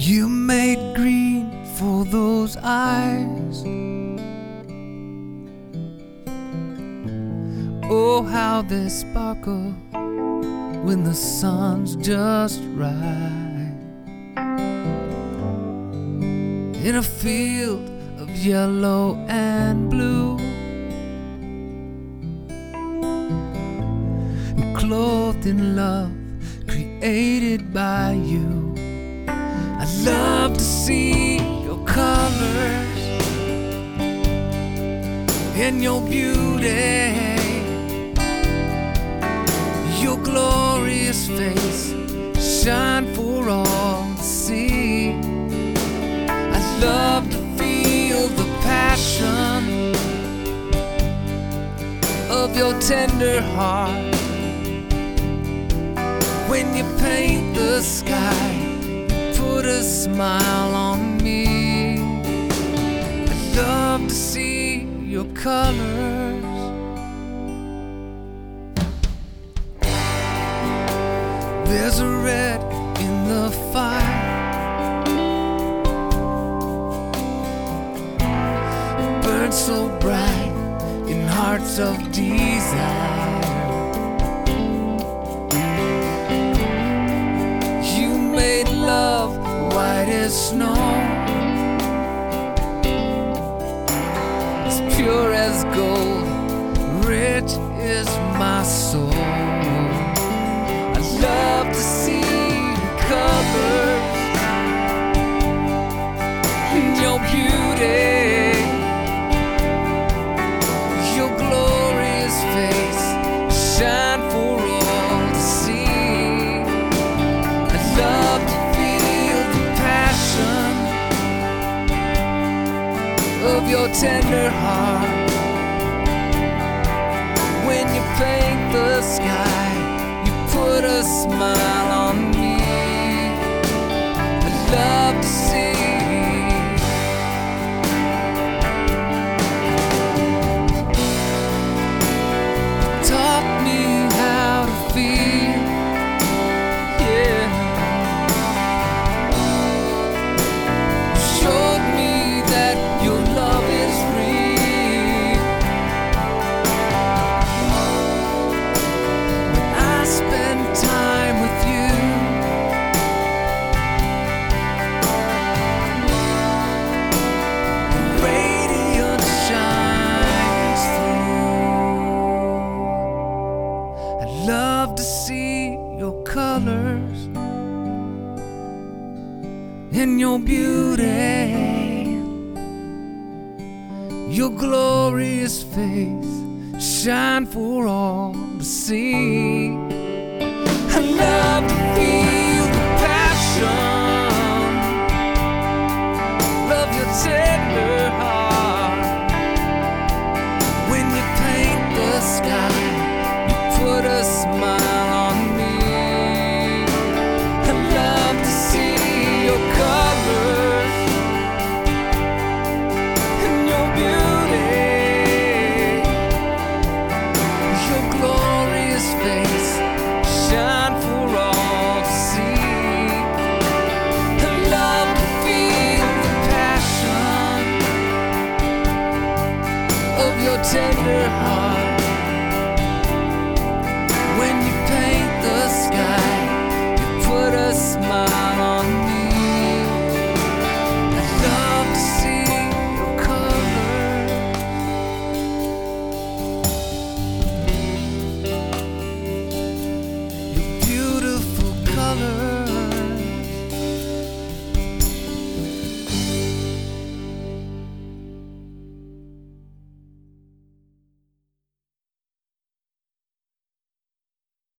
You made green for those eyes. Oh, how they sparkle when the sun's just right. In a field of yellow and blue, clothed in love created by you. I love to see your colors and your beauty, your glorious face shine for all to see. I love to feel the passion of your tender heart when you paint the sky put a smile on me. I love to see your colors. There's a red in the fire. It burns so bright in hearts of desire. White as snow, as pure as gold, rich is my soul. I love to see the colors in your beauty, of your tender heart. When you paint the sky, you put a smile on colors in your beauty, your glorious face shine for all to see. I love of your tender heart.